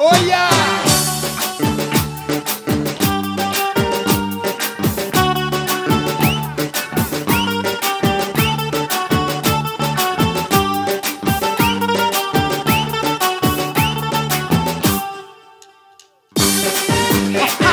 Olha! Yeah!